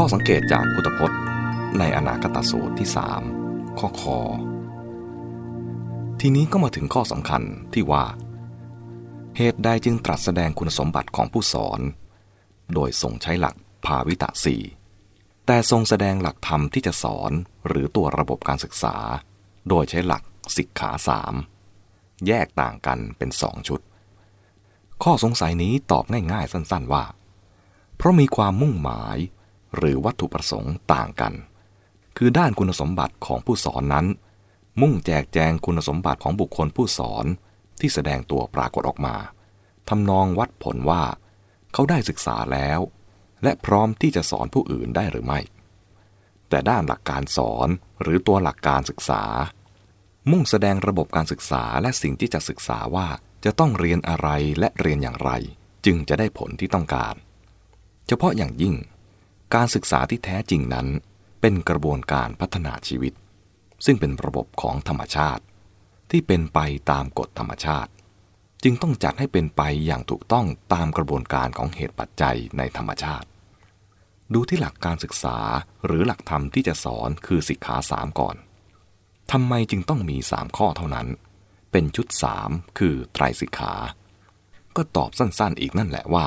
ข้อสังเกตจากพุทธพจน์ ในอนาคตสูตรที่สามข้อคอ ทีนี้ก็มาถึงข้อสำคัญที่ว่า เหตุใดจึงตรัสแสดงคุณสมบัติของผู้สอน โดยทรงใช้หลักภาวิตะสีแต่ทรงแสดงหลักธรรมที่จะสอนหรือตัวระบบการศึกษา โดยใช้หลักสิกขาสามแยกต่างกันเป็นสองชุด ข้อสงสัยนี้ตอบง่ายๆสั้นๆว่า เพราะมีความมุ่งหมาย หรือวัตถุประสงค์ต่างกัน คือด้านคุณสมบัติของผู้สอนนั้น มุ่งแจกแจงคุณสมบัติของบุคคลผู้สอนที่แสดงตัวปรากฏออกมาทำนองวัดผลว่า เขาได้ศึกษาแล้ว และพร้อมที่จะสอนผู้อื่นได้หรือไม่ แต่ด้านหลักการสอนหรือตัวหลักการศึกษา มุ่งแสดงระบบการศึกษาและสิ่งที่จะศึกษาว่าจะต้องเรียนอะไรและเรียนอย่างไร จึงจะได้ผลที่ต้องการ เฉพาะอย่างยิ่ง การศึกษาที่แท้จริงนั้น เป็นกระบวนการพัฒนาชีวิต ซึ่งเป็นระบบของธรรมชาติ ที่เป็นไปตามกฎธรรมชาติ จึงต้องจัดให้เป็นไปอย่างถูกต้องตามกระบวนการของเหตุปัจจัยในธรรมชาติ ดูที่หลักการศึกษาหรือหลักธรรมที่จะสอนคือสิกขาสามก่อนทำไมจึงต้องมีสามข้อเท่านั้น เป็นชุดสามคือไตรสิกขา ก็ตอบสั้นๆอีกนั่นแหละว่า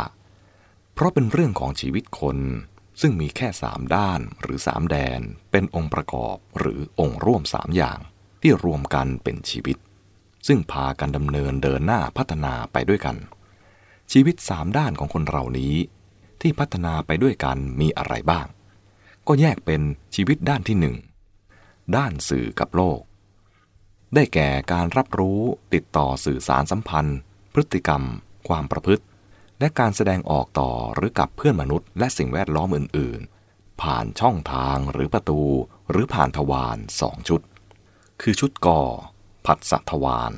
เพราะเป็นเรื่องของชีวิตคน ซึ่งมีแค่สามด้านหรือสามแดน เป็นองค์ประกอบหรือองค์ร่วมสามอย่าง ที่รวมกันเป็นชีวิต ซึ่งพากันดำเนินเดินหน้าพัฒนาไปด้วยกัน ชีวิตสามด้านของคนเรานี้ ที่พัฒนาไปด้วยกันมีอะไรบ้าง ก็แยกเป็นชีวิตด้านที่หนึ่งด้านสื่อกับโลก ได้แก่การรับรู้ติดต่อสื่อสารสัมพันธ์ พฤติกรรม ความประพฤติ และการแสดงออกต่อหรือกับเพื่อนมนุษย์และสิ่งแวดล้อมอื่น ๆ ผ่านช่องทางหรือประตู หรือผ่านทวารสองชุด คือชุดก่อผัสสะทวาร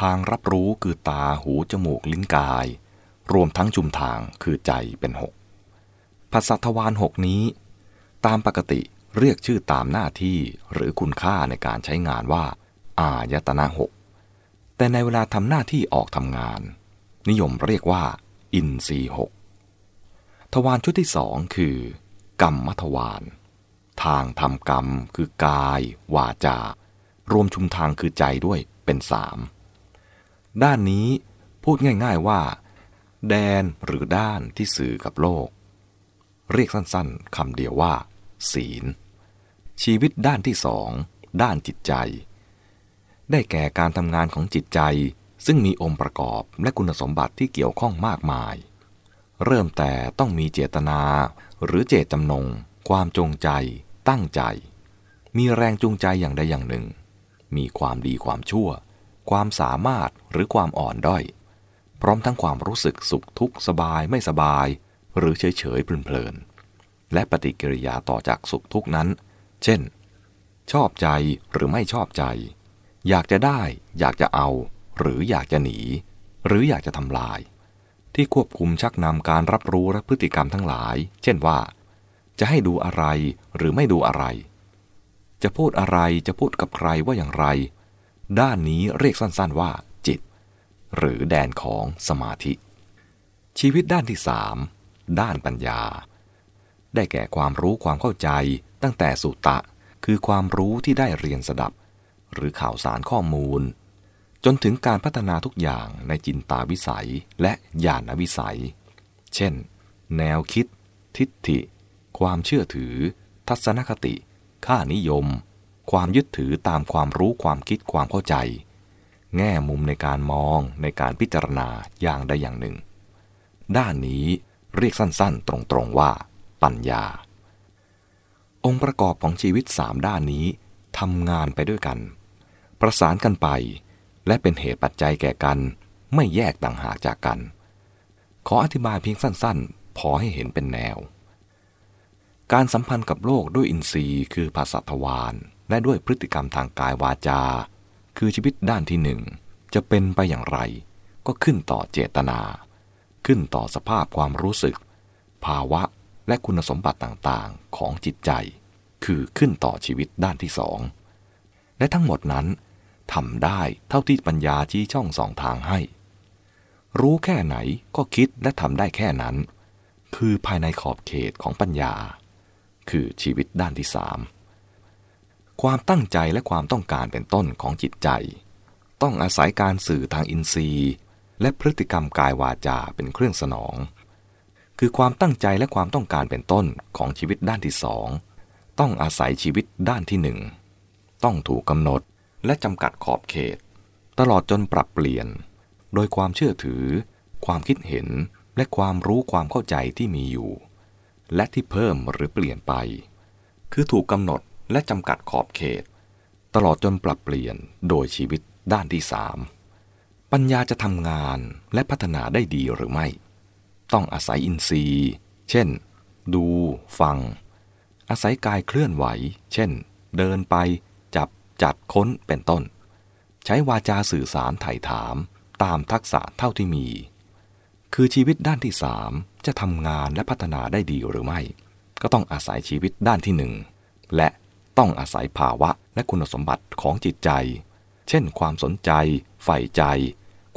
ทางรับรู้คือตาหูจมูกลิ้นกาย รวมทั้งจุมทางคือใจเป็นหกผัสสะทวารหกนี้ ตามปกติเรียกชื่อตามหน้าที่หรือคุณค่าในการใช้งานว่า อายตนะหกแต่ในเวลาทำหน้าที่ออกทำงาน นิยมเรียกว่า อินทรีหกทวารชุดที่สองคือ กรรมทวารทางทำกรรมคือกาย วาจา รวมชุมทางคือใจด้วยเป็นสามด้านนี้พูดง่ายๆว่า แดนหรือด้านที่สื่อกับโลก เรียกสั้นๆคำเดียวว่า ศีล ชีวิตด้านที่สอง ด้านจิตใจ ได้แก่การทำงานของจิตใจ ซึ่งมีองค์ประกอบและคุณสมบัติที่เกี่ยวข้องมากมาย เริ่มแต่ต้องมีเจตนา หรือเจตจำนง ความจงใจ ตั้งใจ มีแรงจูงใจอย่างใดอย่างหนึ่ง มีความดีความชั่ว ความสามารถหรือความอ่อนด้อย พร้อมทั้งความรู้สึกสุขทุกข์สบายไม่สบาย หรือเฉยเฉยเพลินๆและปฏิกิริยาต่อจากสุขทุกข์นั้น เช่น ชอบใจหรือไม่ชอบใจ อยากจะได้ อยากจะเอา หรืออยากจะหนี หรืออยากจะทำลาย ที่ควบคุมชักนำการรับรู้และพฤติกรรมทั้งหลาย เช่นว่า จะให้ดูอะไรหรือไม่ดูอะไร จะพูดอะไรจะพูดกับใครว่าอย่างไร ด้านนี้เรียกสั้นๆว่า จิต หรือแดนของสมาธิ ชีวิตด้านที่สามด้านปัญญา ได้แก่ความรู้ความเข้าใจตั้งแต่สุตะ คือความรู้ที่ได้เรียนสดับ หรือข่าวสารข้อมูล จนถึงการพัฒนาทุกอย่างในจินตาวิสัยและญาณวิสัย เช่น แนวคิด ทิฏฐิ ความเชื่อถือ ทัศนคติ ค่านิยม ความยึดถือตามความรู้ความคิดความเข้าใจ แง่มุมในการมองในการพิจารณาอย่างใดอย่างหนึ่ง ด้านนี้เรียกสั้นๆ ตรงๆว่า ปัญญา องค์ประกอบของชีวิตสามด้านนี้ทำงานไปด้วยกัน ประสานกันไป และเป็นเหตุปัจจัยแก่กัน ไม่แยกต่างหากจากกัน ขออธิบายเพียงสั้นๆ พอให้เห็นเป็นแนว การสัมพันธ์กับโลกด้วยอินทรีย์ คือภาษาทวารและด้วยพฤติกรรมทางกายวาจา คือชีวิตด้านที่หนึ่งจะเป็นไปอย่างไร ก็ขึ้นต่อเจตนา ขึ้นต่อสภาพความรู้สึก ภาวะและคุณสมบัติต่างๆ ของจิตใจ คือขึ้นต่อชีวิตด้านที่สอง และทั้งหมดนั้น ทำได้เท่าที่ปัญญาชี้ช่องสองทางให้ รู้แค่ไหนก็คิดและทำได้แค่นั้น คือภายในขอบเขตของปัญญา คือชีวิตด้านที่สามความตั้งใจและความต้องการเป็นต้นของจิตใจ ต้องอาศัยการสื่อทางอินทรีย์ และพฤติกรรมกายวาจาเป็นเครื่องสนอง คือความตั้งใจและความต้องการเป็นต้นของชีวิตด้านที่สองต้องอาศัยชีวิตด้านที่หนึ่งต้องถูกกำหนด และจำกัดขอบเขต ตลอดจนปรับเปลี่ยน โดยความเชื่อถือ ความคิดเห็นและความรู้ความเข้าใจที่มีอยู่ และที่เพิ่มหรือเปลี่ยนไป คือถูกกำหนดและจำกัดขอบเขต ตลอดจนปรับเปลี่ยนโดยชีวิตด้านที่สามปัญญาจะทำงานและพัฒนาได้ดีหรือไม่ ต้องอาศัยอินทรีย์ เช่น ดู ฟัง อาศัยกายเคลื่อนไหว เช่น เดินไป จับจัดค้นเป็นต้น ใช้วาจาสื่อสารไถ่ถามตามทักษะเท่าที่มี คือชีวิตด้านที่สามจะทำงานและพัฒนาได้ดีหรือไม่ ก็ต้องอาศัยชีวิตด้านที่หนึ่งและต้องอาศัยภาวะและคุณสมบัติของจิตใจ เช่น ความสนใจ ใฝ่ใจ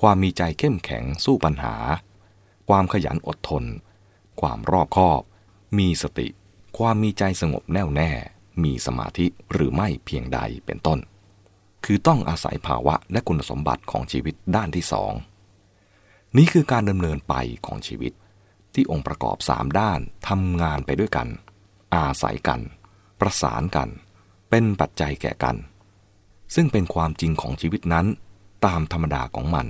ความมีใจเข้มแข็งสู้ปัญหา ความขยันอดทน ความรอบคอบ มีสติ ความมีใจสงบแน่วแน่ มีสมาธิหรือไม่เพียงใดเป็นต้น คือต้องอาศัยภาวะและคุณสมบัติของชีวิตด้านที่สองนี้คือการดำเนินไปของชีวิต ที่องค์ประกอบสามด้านทำงานไปด้วยกัน อาศัยกัน ประสานกัน เป็นปัจจัยแก่กัน ซึ่งเป็นความจริงของชีวิตนั้น ตามธรรมดาของมัน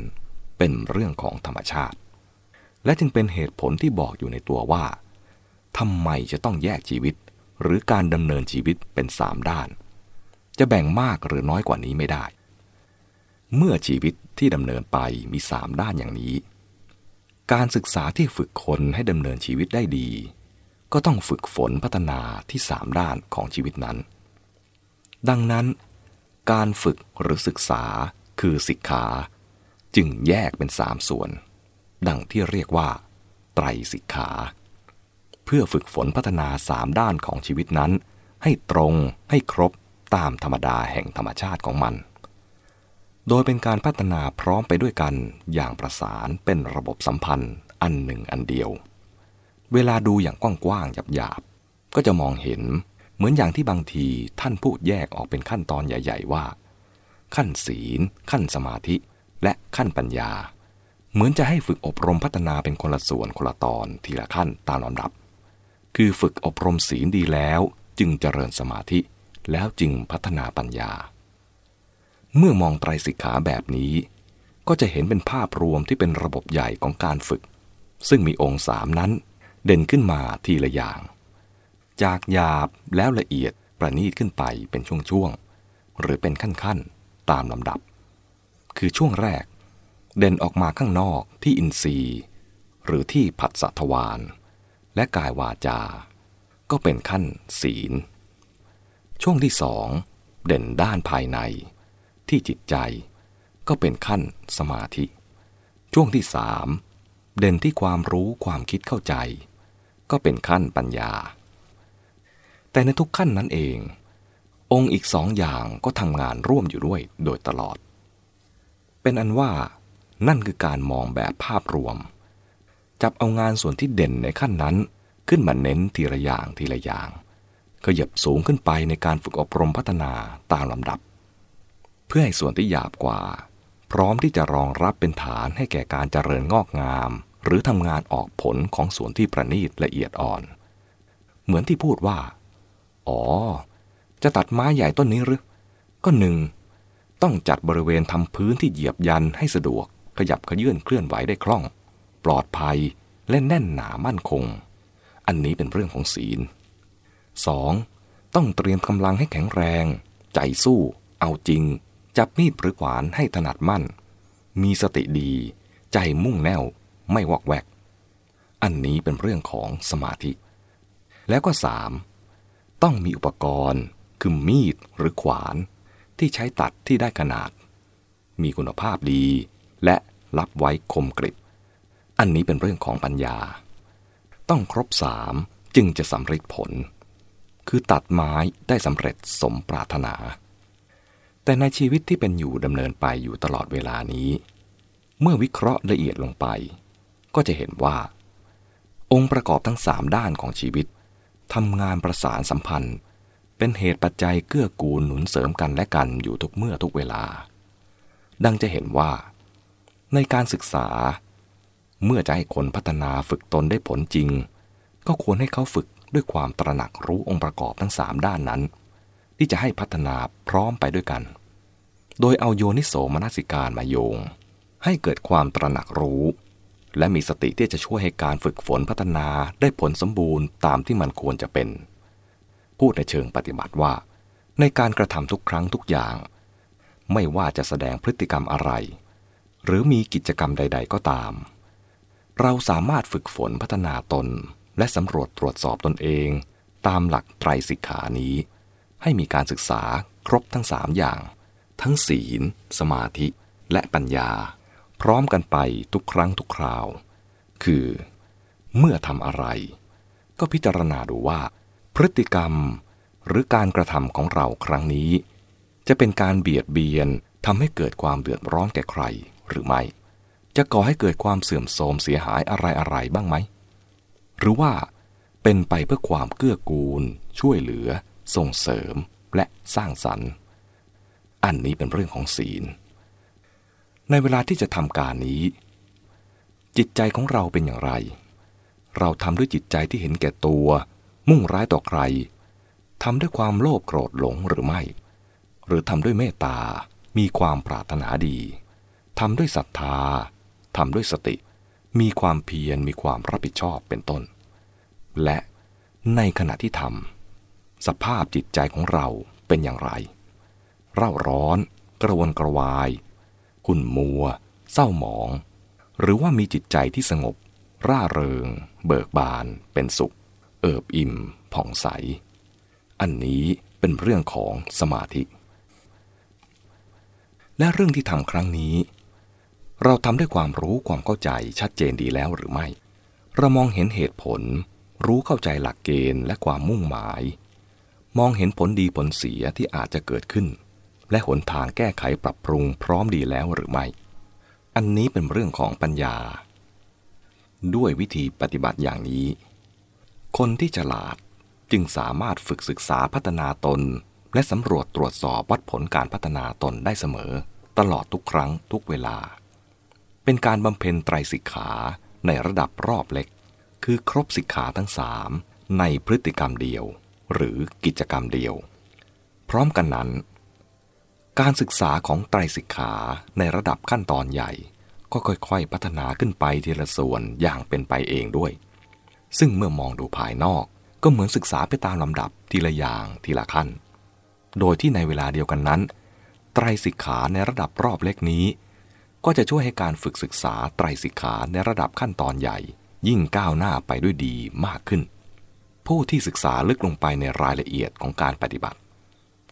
เป็นเรื่องของธรรมชาติ และจึงเป็นเหตุผลที่บอกอยู่ในตัวว่าทำไมจะต้องแยกชีวิต หรือการดำเนินชีวิตเป็นสามด้าน จะแบ่งมากหรือน้อยกว่านี้ไม่ได้ เมื่อชีวิตที่ดำเนินไปมีสามด้านอย่างนี้ การศึกษาที่ฝึกคนให้ดำเนินชีวิตได้ดี ก็ต้องฝึกฝนพัฒนาที่สามด้านของชีวิตนั้น ดังนั้น การฝึกหรือศึกษาคือสิกขาจึงแยกเป็นสามส่วน ดังที่เรียกว่า ไตรสิกขา เพื่อฝึกฝนพัฒนาสามด้านของชีวิตนั้น ให้ตรงให้ครบตามธรรมดาแห่งธรรมชาติของมัน โดยเป็นการพัฒนาพร้อมไปด้วยกันอย่างประสานเป็นระบบสัมพันธ์อันหนึ่งอันเดียว เวลาดูอย่างกว้างๆหยาบๆ ก็จะมองเห็นเหมือนอย่างที่บางทีท่านพูดแยกออกเป็นขั้นตอนใหญ่ ๆ ว่า ขั้นศีล ขั้นสมาธิ และขั้นปัญญา เหมือนจะให้ฝึกอบรมพัฒนาเป็นคนละส่วนคนละตอนทีละขั้นตามลำดับ คือฝึกอบรมศีลดีแล้ว จึงเจริญสมาธิ แล้วจึงพัฒนาปัญญา เมื่อมองไตรสิกขาแบบนี้ ก็จะเห็นเป็นภาพรวมที่เป็นระบบใหญ่ของการฝึก ซึ่งมีองค์สามนั้น เด่นขึ้นมาทีละอย่าง จากหยาบแล้วละเอียดประณีตขึ้นไปเป็นช่วงๆหรือเป็นขั้นๆตามลำดับ คือช่วงแรก เด่นออกมาข้างนอกที่อินทรีย์ หรือที่ผัสสะทวาร และกายวาจา ก็เป็นขั้นศีล ช่วงที่สองเด่นด้านภายใน ที่จิตใจ ก็เป็นขั้นสมาธิ ช่วงที่สามเด่นที่ความรู้ความคิดเข้าใจ ก็เป็นขั้นปัญญา แต่ในทุกขั้นนั้นเอง องค์อีกสองอย่างก็ทำงานร่วมอยู่ด้วยโดยตลอด เป็นอันว่านั่นคือการมองแบบภาพรวม จับเอางานส่วนที่เด่นในขั้นนั้น ขึ้นมาเน้นทีละอย่างทีละอย่างขยับสูงขึ้นไปในการฝึกอบรมพัฒนาตามลำดับ เพื่อให้ส่วนที่หยาบกว่า พร้อมที่จะรองรับเป็นฐานให้แก่การเจริญงอกงาม หรือทำงานออกผลของส่วนที่ประณีตละเอียดอ่อน เหมือนที่พูดว่า อ๋อ จะตัดไม้ใหญ่ต้นนี้หรือ ก็หนึ่ง ต้องจัดบริเวณทำพื้นที่เหยียบยันให้สะดวก ขยับขยื่นเคลื่อนไหวได้คล่อง ปลอดภัย และแน่นหนามั่นคง อันนี้เป็นเรื่องของศีล 2. ต้องเตรียมกำลังให้แข็งแรง ใจสู้ เอาจริง จับมีดหรือขวานให้ถนัดมั่น มีสติดี ใจมุ่งแน่ว ไม่วอกแวก อันนี้เป็นเรื่องของสมาธิ แล้วก็สามต้องมีอุปกรณ์คือมีดหรือขวานที่ใช้ตัดที่ได้ขนาด มีคุณภาพดีและรับไว้คมกริบ อันนี้เป็นเรื่องของปัญญา ต้องครบสามจึงจะสำเร็จผล คือตัดไม้ได้สำเร็จสมปรารถนา แต่ในชีวิตที่เป็นอยู่ดำเนินไปอยู่ตลอดเวลานี้ เมื่อวิเคราะห์ละเอียดลงไป ก็จะเห็นว่า องค์ประกอบทั้งสามด้านของชีวิตทำงานประสานสัมพันธ์ เป็นเหตุปัจจัยเกื้อกูลหนุนเสริมกันและกันอยู่ทุกเมื่อทุกเวลา ดังจะเห็นว่า ในการศึกษา เมื่อจะให้คนพัฒนาฝึกตนได้ผลจริง ก็ควรให้เขาฝึกด้วยความตระหนักรู้องค์ประกอบทั้งสามด้านนั้น ที่จะให้พัฒนาพร้อมไปด้วยกัน โดยเอาโยนิโสมนสิการมาโยง ให้เกิดความตระหนักรู้ และมีสติที่จะช่วยให้การฝึกฝนพัฒนาได้ผลสมบูรณ์ตามที่มันควรจะเป็น พูดในเชิงปฏิบัติว่า ในการกระทำทุกครั้งทุกอย่าง ไม่ว่าจะแสดงพฤติกรรมอะไร หรือมีกิจกรรมใด ๆ ก็ตาม เราสามารถฝึกฝนพัฒนาตน และสำรวจตรวจสอบตนเอง ตามหลักไตรสิกขานี้ ให้มีการศึกษาครบทั้งสามอย่าง ทั้งศีล สมาธิ และปัญญา พร้อมกันไปทุกครั้งทุกคราว คือ เมื่อทำอะไร ก็พิจารณาดูว่า พฤติกรรมหรือการกระทำของเราครั้งนี้ จะเป็นการเบียดเบียนทำให้เกิดความเดือดร้อนแก่ใครหรือไม่ จะก่อให้เกิดความเสื่อมโทรมเสียหายอะไรๆบ้างไหม หรือว่าเป็นไปเพื่อความเกื้อกูล ช่วยเหลือ ส่งเสริมและสร้างสรรค์ อันนี้เป็นเรื่องของศีล ในเวลาที่จะทำการนี้ จิตใจของเราเป็นอย่างไร เราทำด้วยจิตใจที่เห็นแก่ตัว มุ่งร้ายต่อใครทำด้วยความโลภโกรธหลงหรือไม่ หรือทำด้วยเมตตา มีความปรารถนาดีทำด้วยศรัทธา ทำด้วยสติ มีความเพียรมีความรับผิดชอบเป็นต้น และในขณะที่ทำสภาพจิตใจของเราเป็นอย่างไร เร่าร้อน กระวนกระวาย ขุ่นมัว เศร้าหมอง หรือว่ามีจิตใจที่สงบ ร่าเริง เบิกบาน เป็นสุข เอิบอิ่ม ผ่องใส อันนี้เป็นเรื่องของสมาธิ และเรื่องที่ทำครั้งนี้ เราทำด้วยความรู้ความเข้าใจชัดเจนดีแล้วหรือไม่ เรามองเห็นเหตุผล รู้เข้าใจหลักเกณฑ์และความมุ่งหมาย มองเห็นผลดีผลเสียที่อาจจะเกิดขึ้น และหนทางแก้ไขปรับปรุงพร้อมดีแล้วหรือไม่ อันนี้เป็นเรื่องของปัญญา ด้วยวิธีปฏิบัติอย่างนี้ คนที่ฉลาดจึงสามารถฝึกศึกษาพัฒนาตน และสำรวจตรวจสอบวัดผลการพัฒนาตนได้เสมอ ตลอดทุกครั้งทุกเวลา เป็นการบำเพ็ญไตรสิกขาในระดับรอบเล็ก คือครบสิกขาทั้งสามในพฤติกรรมเดียว หรือกิจกรรมเดียว พร้อมกันนั้น การศึกษาของไตรสิกขาในระดับขั้นตอนใหญ่ ก็ค่อยๆ พัฒนาขึ้นไปทีละส่วนอย่างเป็นไปเองด้วย ซึ่งเมื่อมองดูภายนอกก็เหมือนศึกษาไปตามลำดับทีละอย่างทีละขั้น โดยที่ในเวลาเดียวกันนั้น ไตรสิกขาในระดับรอบเล็กนี้ ก็จะช่วยให้การฝึกศึกษาไตรสิกขาในระดับขั้นตอนใหญ่ ยิ่งก้าวหน้าไปด้วยดีมากขึ้น ผู้ที่ศึกษาลึกลงไปในรายละเอียดของการปฏิบัติ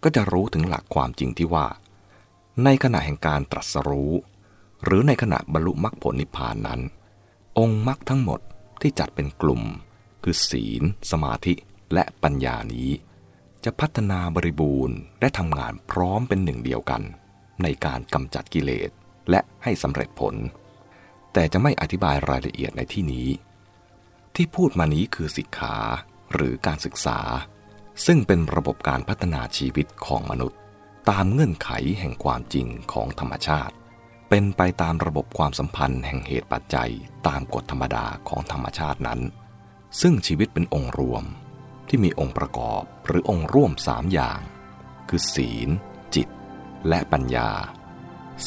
ก็จะรู้ถึงหลักความจริงที่ว่า ในขณะแห่งการตรัสรู้ หรือในขณะบรรลุมรรคผลนิพพานนั้น องค์มรรคทั้งหมดที่จัดเป็นกลุ่ม คือศีล สมาธิ และปัญญานี้ จะพัฒนาบริบูรณ์และทำงานพร้อมเป็นหนึ่งเดียวกัน ในการกำจัดกิเลส และให้สำเร็จผล แต่จะไม่อธิบายรายละเอียดในที่นี้ ที่พูดมานี้คือสิกขาหรือการศึกษา ซึ่งเป็นระบบการพัฒนาชีวิตของมนุษย์ ตามเงื่อนไขแห่งความจริงของธรรมชาติ เป็นไปตามระบบความสัมพันธ์แห่งเหตุปัจจัยตามกฎธรรมดาของธรรมชาตินั้น ซึ่งชีวิตเป็นองค์รวมที่มีองค์ประกอบหรือองค์ร่วมสามอย่าง คือศีล จิต และปัญญา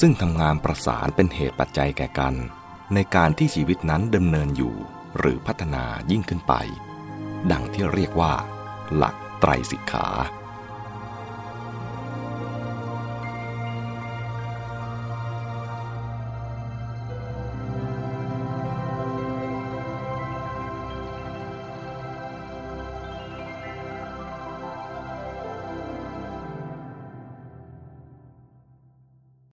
ซึ่งทำงานประสานเป็นเหตุปัจจัยแก่กัน ในการที่ชีวิตนั้นดำเนินอยู่หรือพัฒนายิ่งขึ้นไป ดังที่เรียกว่า หลักไตรสิกขา